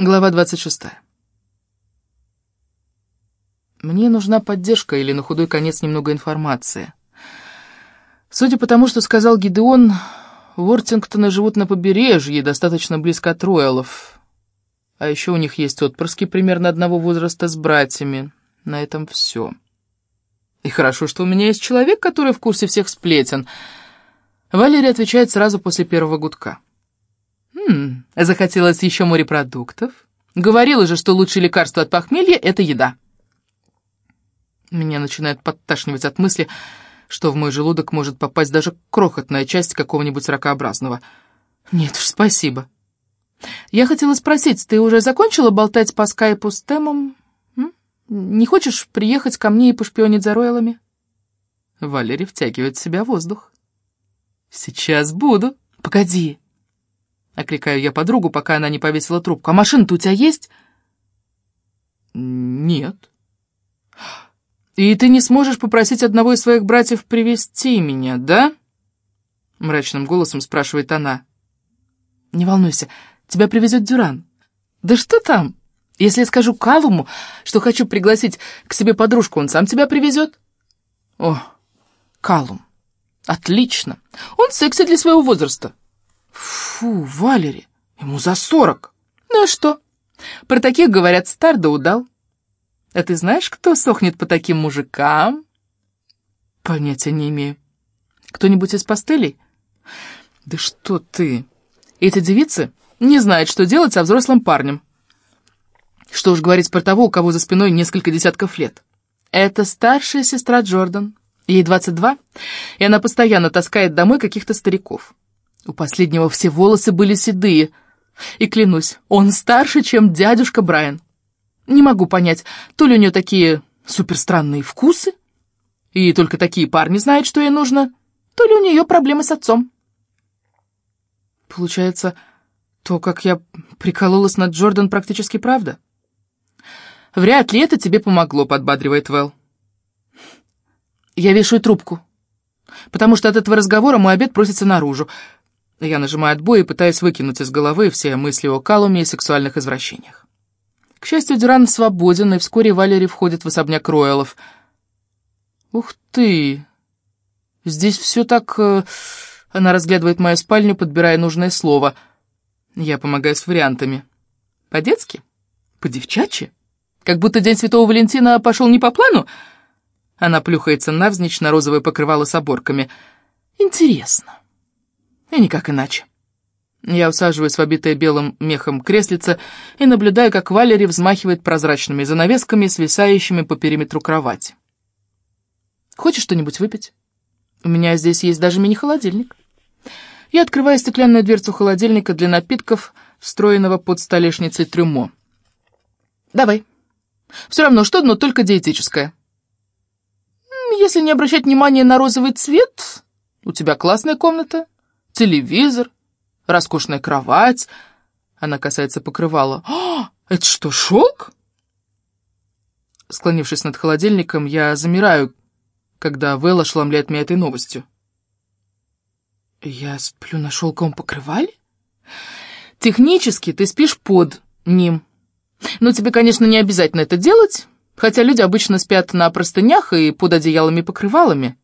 Глава 26. Мне нужна поддержка или, на худой конец, немного информации. Судя по тому, что сказал Гидеон, Вортингтоны живут на побережье, достаточно близко от Роялов. А еще у них есть отпрыски примерно одного возраста с братьями. На этом все. И хорошо, что у меня есть человек, который в курсе всех сплетен. Валерия отвечает сразу после первого гудка. Хм, захотелось еще морепродуктов. Говорила же, что лучшее лекарство от похмелья — это еда. Меня начинает подташнивать от мысли, что в мой желудок может попасть даже крохотная часть какого-нибудь ракообразного. Нет уж, спасибо. Я хотела спросить, ты уже закончила болтать по скайпу с Тэмом? Не хочешь приехать ко мне и пошпионить за Роялами? Валерий втягивает в себя воздух. Сейчас буду. Погоди. Окликаю я подругу, пока она не повесила трубку. «А машина-то у тебя есть?» «Нет». «И ты не сможешь попросить одного из своих братьев привести меня, да?» Мрачным голосом спрашивает она. «Не волнуйся, тебя привезет Дюран». «Да что там? Если я скажу Калуму, что хочу пригласить к себе подружку, он сам тебя привезет?» «О, Калум, отлично. Он секси для своего возраста». Фу, Валери, ему за сорок. Ну и что? Про таких говорят стар да удал. А ты знаешь, кто сохнет по таким мужикам? Понятия не имею. Кто-нибудь из пастелей? Да что ты? Эти девицы не знают, что делать со взрослым парнем. Что уж говорить про того, у кого за спиной несколько десятков лет. Это старшая сестра Джордан. Ей 22, и она постоянно таскает домой каких-то стариков. У последнего все волосы были седые. И клянусь, он старше, чем дядюшка Брайан. Не могу понять, то ли у нее такие суперстранные вкусы, и только такие парни знают, что ей нужно, то ли у нее проблемы с отцом. Получается, то, как я прикололась над Джордан, практически правда? Вряд ли это тебе помогло, подбадривает Вэл. Я вешаю трубку, потому что от этого разговора мой обед просится наружу. Я нажимаю отбой и пытаюсь выкинуть из головы все мысли о Калуме и сексуальных извращениях. К счастью, Дюран свободен, и вскоре Валери входит в особняк Роялов. «Ух ты! Здесь все так...» э, Она разглядывает мою спальню, подбирая нужное слово. Я помогаю с вариантами. «По-детски? По-девчачьи? Как будто День Святого Валентина пошел не по плану?» Она плюхается навзничь на розовое покрывало с оборками. «Интересно». И никак иначе. Я усаживаюсь в обитое белым мехом креслице и наблюдаю, как Валери взмахивает прозрачными занавесками, свисающими по периметру кровати. «Хочешь что-нибудь выпить? У меня здесь есть даже мини-холодильник». Я открываю стеклянную дверцу холодильника для напитков, встроенного под столешницей трюмо. «Давай. Все равно что, но только диетическое». «Если не обращать внимания на розовый цвет, у тебя классная комната» телевизор, роскошная кровать. Она касается покрывала. «А, это что, шелк?» Склонившись над холодильником, я замираю, когда Вэлла ошеломляет меня этой новостью. «Я сплю на шелковом покрывале?» «Технически ты спишь под ним. Но тебе, конечно, не обязательно это делать, хотя люди обычно спят на простынях и под одеялами-покрывалами».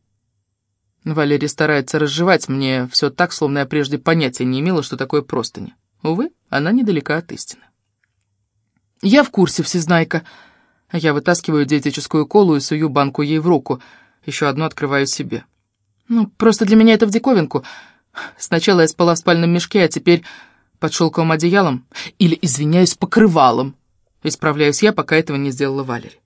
Валерия старается разжевать мне все так, словно я прежде понятия не имела, что такое простыня. Увы, она недалека от истины. Я в курсе, всезнайка. Я вытаскиваю диетическую колу и сую банку ей в руку. Еще одну открываю себе. Ну, просто для меня это в диковинку. Сначала я спала в спальном мешке, а теперь под шелковым одеялом. Или, извиняюсь, покрывалом. Исправляюсь я, пока этого не сделала Валерия.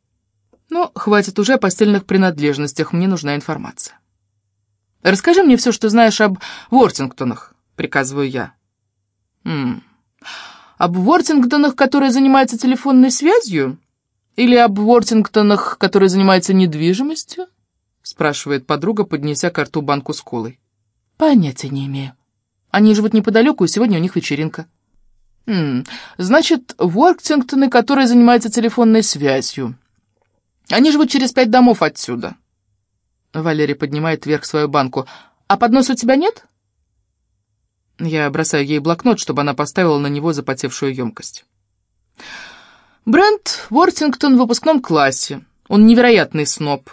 Но хватит уже о постельных принадлежностях, мне нужна информация. Расскажи мне все, что знаешь об Вортингтонах, приказываю я. М об Вортингтонах, которые занимаются телефонной связью? Или об Вортингтонах, которые занимаются недвижимостью? спрашивает подруга, поднеся к рту банку с колой. Понятия не имею. Они живут неподалеку, и сегодня у них вечеринка. М значит, Вортингтоны, которые занимаются телефонной связью. Они живут через пять домов отсюда. Валерий поднимает вверх свою банку. «А поднос у тебя нет?» Я бросаю ей блокнот, чтобы она поставила на него запотевшую емкость. Брент Уортингтон в выпускном классе. Он невероятный сноб.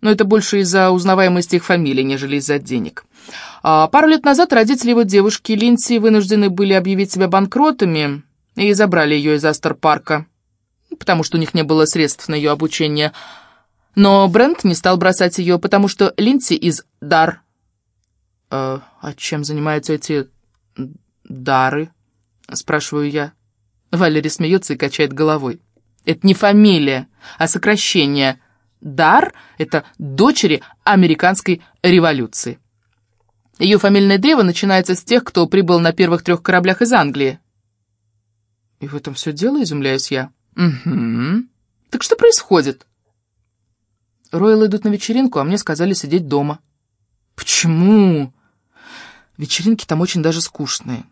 Но это больше из-за узнаваемости их фамилии, нежели из-за денег. А пару лет назад родители его девушки Линси вынуждены были объявить себя банкротами и забрали ее из Астер-парка, потому что у них не было средств на ее обучение. Но Брент не стал бросать ее, потому что Линси из Дар. «А, а чем занимаются эти Дары?» — спрашиваю я. Валери смеется и качает головой. «Это не фамилия, а сокращение. Дар — это дочери американской революции. Ее фамильное древо начинается с тех, кто прибыл на первых трех кораблях из Англии». «И в этом все дело?» — изумляюсь я. «Угу. Так что происходит?» Ройлы идут на вечеринку, а мне сказали сидеть дома. «Почему?» Вечеринки там очень даже скучные.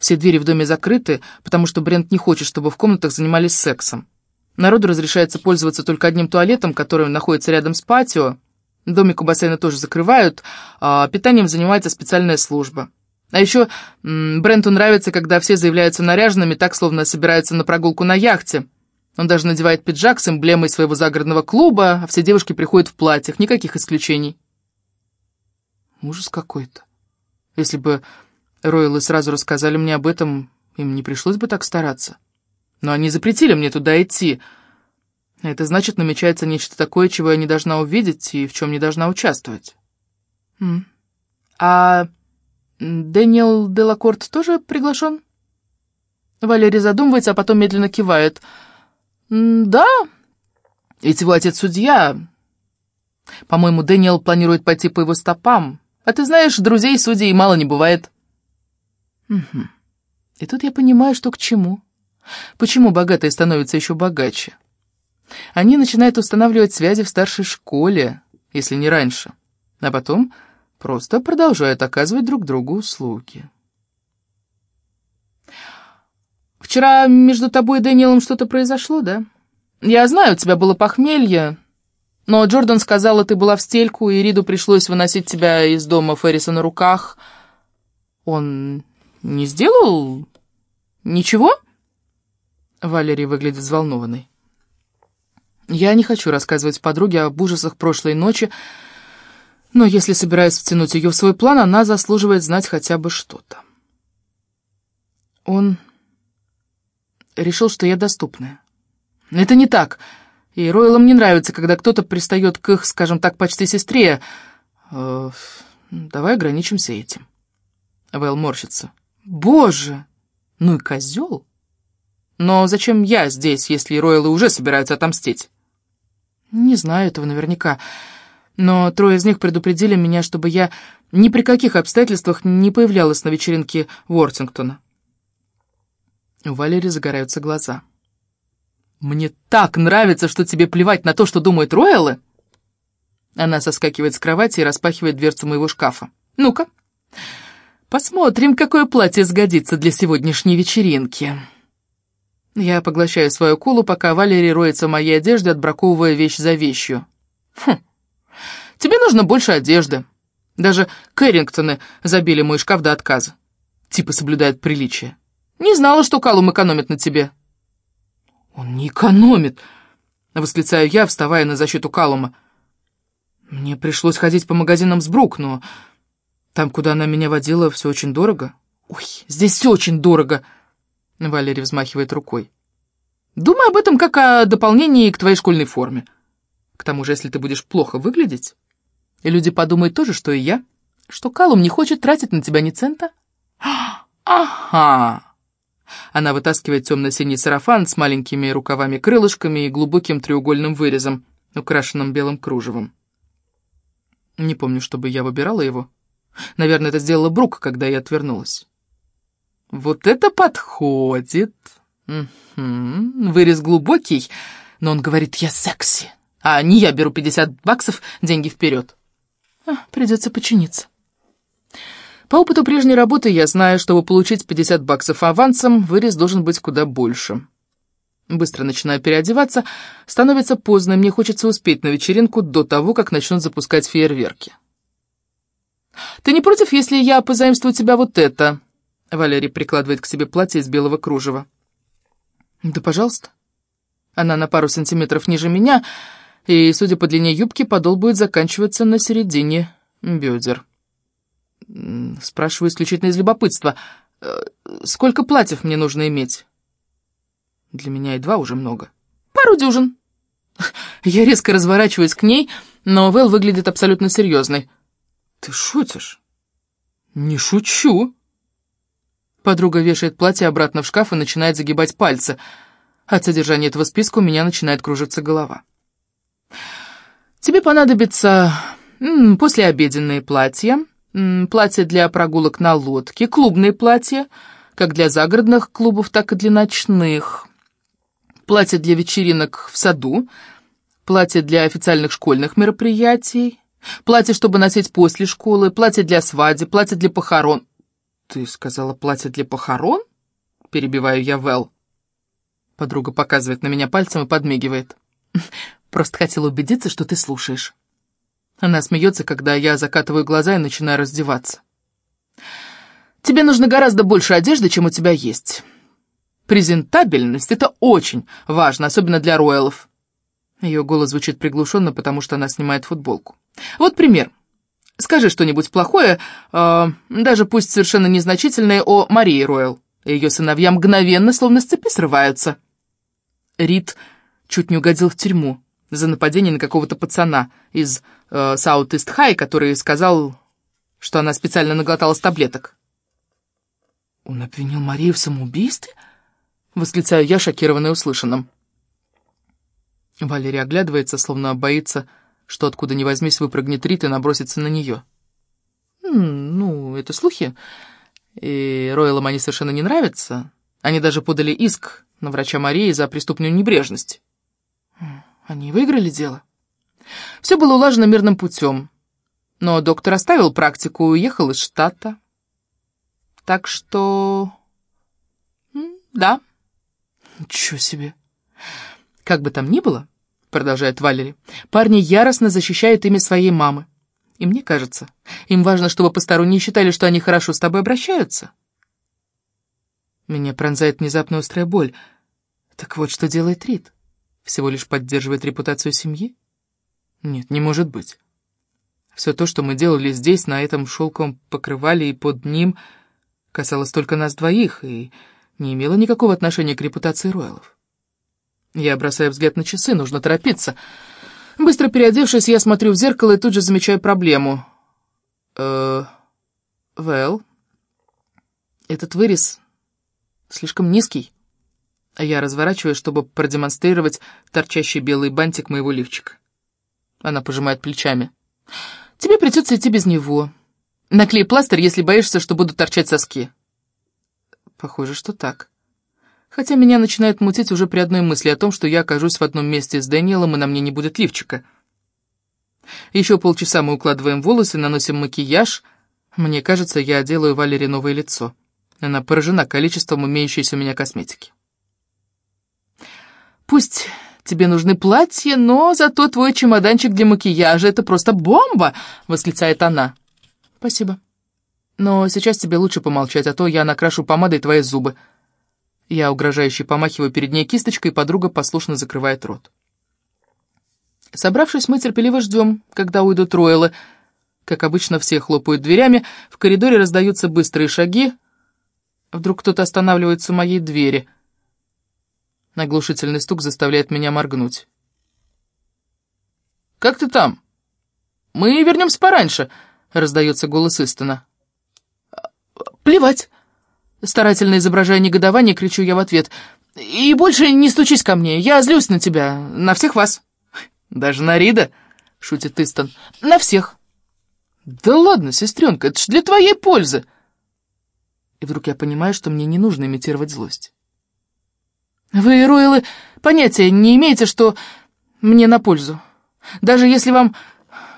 Все двери в доме закрыты, потому что Брент не хочет, чтобы в комнатах занимались сексом. Народу разрешается пользоваться только одним туалетом, который находится рядом с патио. Домик у бассейна тоже закрывают, а питанием занимается специальная служба. А еще Бренту нравится, когда все заявляются наряженными, так, словно собираются на прогулку на яхте. Он даже надевает пиджак с эмблемой своего загородного клуба, а все девушки приходят в платьях, никаких исключений. Ужас какой-то. Если бы Ройлы сразу рассказали мне об этом, им не пришлось бы так стараться. Но они запретили мне туда идти. Это значит, намечается нечто такое, чего я не должна увидеть и в чем не должна участвовать. М. А Дэниел Делакорт тоже приглашен? Валерий задумывается, а потом медленно кивает. «Да, ведь его отец судья. По-моему, Дэниел планирует пойти по его стопам. А ты знаешь, друзей судей мало не бывает». Угу. И тут я понимаю, что к чему. Почему богатые становятся еще богаче? Они начинают устанавливать связи в старшей школе, если не раньше, а потом просто продолжают оказывать друг другу услуги. «Вчера между тобой и Дэниелом что-то произошло, да? Я знаю, у тебя было похмелье, но Джордан сказала, ты была в стельку, и Риду пришлось выносить тебя из дома Ферриса на руках. Он не сделал ничего?» Валерий выглядит взволнованной. Я не хочу рассказывать подруге об ужасах прошлой ночи, но если собираюсь втянуть ее в свой план, она заслуживает знать хотя бы что-то. Он решил, что я доступная. Это не так, и Ройлам не нравится, когда кто-то пристает к их, скажем так, почти сестре. Э, давай ограничимся этим. Вэл морщится. Боже, ну и козел. Но зачем я здесь, если Ройлы уже собираются отомстить? Не знаю этого наверняка, но трое из них предупредили меня, чтобы я ни при каких обстоятельствах не появлялась на вечеринке Уортингтона. У Валерии загораются глаза. «Мне так нравится, что тебе плевать на то, что думают Ройлы!» Она соскакивает с кровати и распахивает дверцу моего шкафа. «Ну-ка, Посмотрим, какое платье сгодится для сегодняшней вечеринки. Я поглощаю свою кулу, пока Валерий роется в моей одежде, отбраковывая вещь за вещью. Хм, тебе нужно больше одежды. Даже Кэррингтоны забили мой шкаф до отказа. Типа соблюдают приличие. Не знала, что Калум экономит на тебе. Он не экономит, восклицаю я, вставая на защиту Калума. Мне пришлось ходить по магазинам с Брук, но там, куда она меня водила, все очень дорого. Ой, здесь все очень дорого. Валерий взмахивает рукой. Думай об этом как о дополнении к твоей школьной форме. К тому же, если ты будешь плохо выглядеть, и люди подумают тоже, что и я, что Калум не хочет тратить на тебя ни цента. Ага. Она вытаскивает темно-синий сарафан с маленькими рукавами-крылышками и глубоким треугольным вырезом, украшенным белым кружевом. Не помню, чтобы я выбирала его. Наверное, это сделала Брук, когда я отвернулась. Вот это подходит. Угу. Вырез глубокий, но он говорит «я секси», а не «я беру 50 баксов, деньги вперед». А, придется починиться. По опыту прежней работы я знаю, чтобы получить 50 баксов авансом, вырез должен быть куда больше. Быстро начинаю переодеваться, становится поздно, мне хочется успеть на вечеринку до того, как начнут запускать фейерверки. «Ты не против, если я позаимствую тебя вот это?» Валерий прикладывает к себе платье из белого кружева. Да, пожалуйста. Она на пару сантиметров ниже меня, и, судя по длине юбки, подол будет заканчиваться на середине бедер. Спрашиваю исключительно из любопытства. Э, сколько платьев мне нужно иметь? Для меня и два уже много. Пару дюжин. Я резко разворачиваюсь к ней, но Вэл выглядит абсолютно серьезной. Ты шутишь? Не шучу. Подруга вешает платье обратно в шкаф и начинает загибать пальцы. От содержания этого списка у меня начинает кружиться голова. Тебе понадобится послеобеденные платья, платья для прогулок на лодке, клубные платья, как для загородных клубов, так и для ночных, платья для вечеринок в саду, платья для официальных школьных мероприятий, платье, чтобы носить после школы, платье для свадьбы, платье для похорон. «Ты сказала платье для похорон?» — перебиваю я Вэл. Подруга показывает на меня пальцем и подмигивает. «Просто хотела убедиться, что ты слушаешь». Она смеется, когда я закатываю глаза и начинаю раздеваться. «Тебе нужно гораздо больше одежды, чем у тебя есть. Презентабельность — это очень важно, особенно для роялов». Ее голос звучит приглушенно, потому что она снимает футболку. «Вот пример. Скажи что-нибудь плохое, э, даже пусть совершенно незначительное, о Марии Ройл. Ее сыновья мгновенно, словно с цепи, срываются». Рид чуть не угодил в тюрьму за нападение на какого-то пацана из э, Хай, который сказал, что она специально наглоталась таблеток. «Он обвинил Марию в самоубийстве?» — восклицаю я, шокированная услышанным. Валерия оглядывается, словно боится, что откуда ни возьмись выпрыгнет Рит и набросится на нее. «Ну, это слухи, и Ройлам они совершенно не нравятся. Они даже подали иск на врача Марии за преступную небрежность». Они выиграли дело. Все было улажено мирным путем. Но доктор оставил практику и уехал из штата. Так что... Да. Ничего себе. Как бы там ни было, продолжает Валери, парни яростно защищают имя своей мамы. И мне кажется, им важно, чтобы посторонние считали, что они хорошо с тобой обращаются. Меня пронзает внезапная острая боль. Так вот, что делает Рид всего лишь поддерживает репутацию семьи? Нет, не может быть. Все то, что мы делали здесь, на этом шелковом покрывале и под ним, касалось только нас двоих и не имело никакого отношения к репутации Ройлов. Я бросаю взгляд на часы, нужно торопиться. Быстро переодевшись, я смотрю в зеркало и тут же замечаю проблему. Э, Вэл, этот вырез слишком низкий а я разворачиваюсь, чтобы продемонстрировать торчащий белый бантик моего лифчика. Она пожимает плечами. «Тебе придется идти без него. Наклей пластырь, если боишься, что будут торчать соски». Похоже, что так. Хотя меня начинает мутить уже при одной мысли о том, что я окажусь в одном месте с Дэниелом, и на мне не будет лифчика. Еще полчаса мы укладываем волосы, наносим макияж. Мне кажется, я делаю Валере новое лицо. Она поражена количеством имеющейся у меня косметики. Пусть тебе нужны платья, но зато твой чемоданчик для макияжа — это просто бомба!» — восклицает она. «Спасибо. Но сейчас тебе лучше помолчать, а то я накрашу помадой твои зубы». Я угрожающе помахиваю перед ней кисточкой, и подруга послушно закрывает рот. Собравшись, мы терпеливо ждем, когда уйдут Ройлы. Как обычно, все хлопают дверями, в коридоре раздаются быстрые шаги. Вдруг кто-то останавливается у моей двери — Наглушительный стук заставляет меня моргнуть. «Как ты там? Мы вернемся пораньше», — раздается голос Истона. «Плевать!» Старательно изображая негодование, кричу я в ответ. «И больше не стучись ко мне, я злюсь на тебя, на всех вас». «Даже на Рида?» — шутит Истон. «На всех». «Да ладно, сестренка, это ж для твоей пользы!» И вдруг я понимаю, что мне не нужно имитировать злость. Вы, Ройлы, понятия не имеете, что мне на пользу. Даже если вам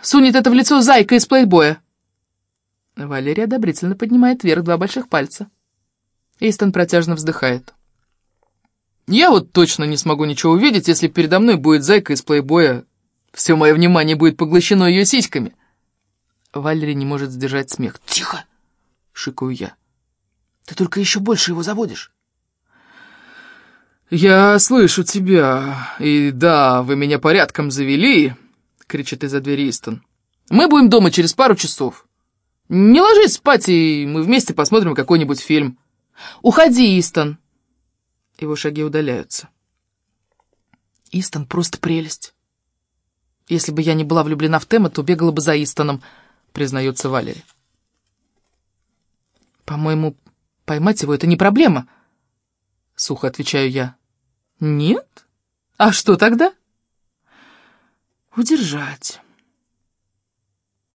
сунет это в лицо зайка из плейбоя. Валерия одобрительно поднимает вверх два больших пальца. Эйстон протяжно вздыхает. «Я вот точно не смогу ничего увидеть, если передо мной будет зайка из плейбоя. Все мое внимание будет поглощено ее сиськами». Валерия не может сдержать смех. «Тихо!» — шикаю я. «Ты только еще больше его заводишь». «Я слышу тебя, и да, вы меня порядком завели», — кричит из-за двери Истон. «Мы будем дома через пару часов. Не ложись спать, и мы вместе посмотрим какой-нибудь фильм. Уходи, Истон!» Его шаги удаляются. Истон просто прелесть. Если бы я не была влюблена в Тема, то бегала бы за Истоном, признается Валери. По-моему, поймать его — это не проблема, — сухо отвечаю я. Нет? А что тогда? Удержать.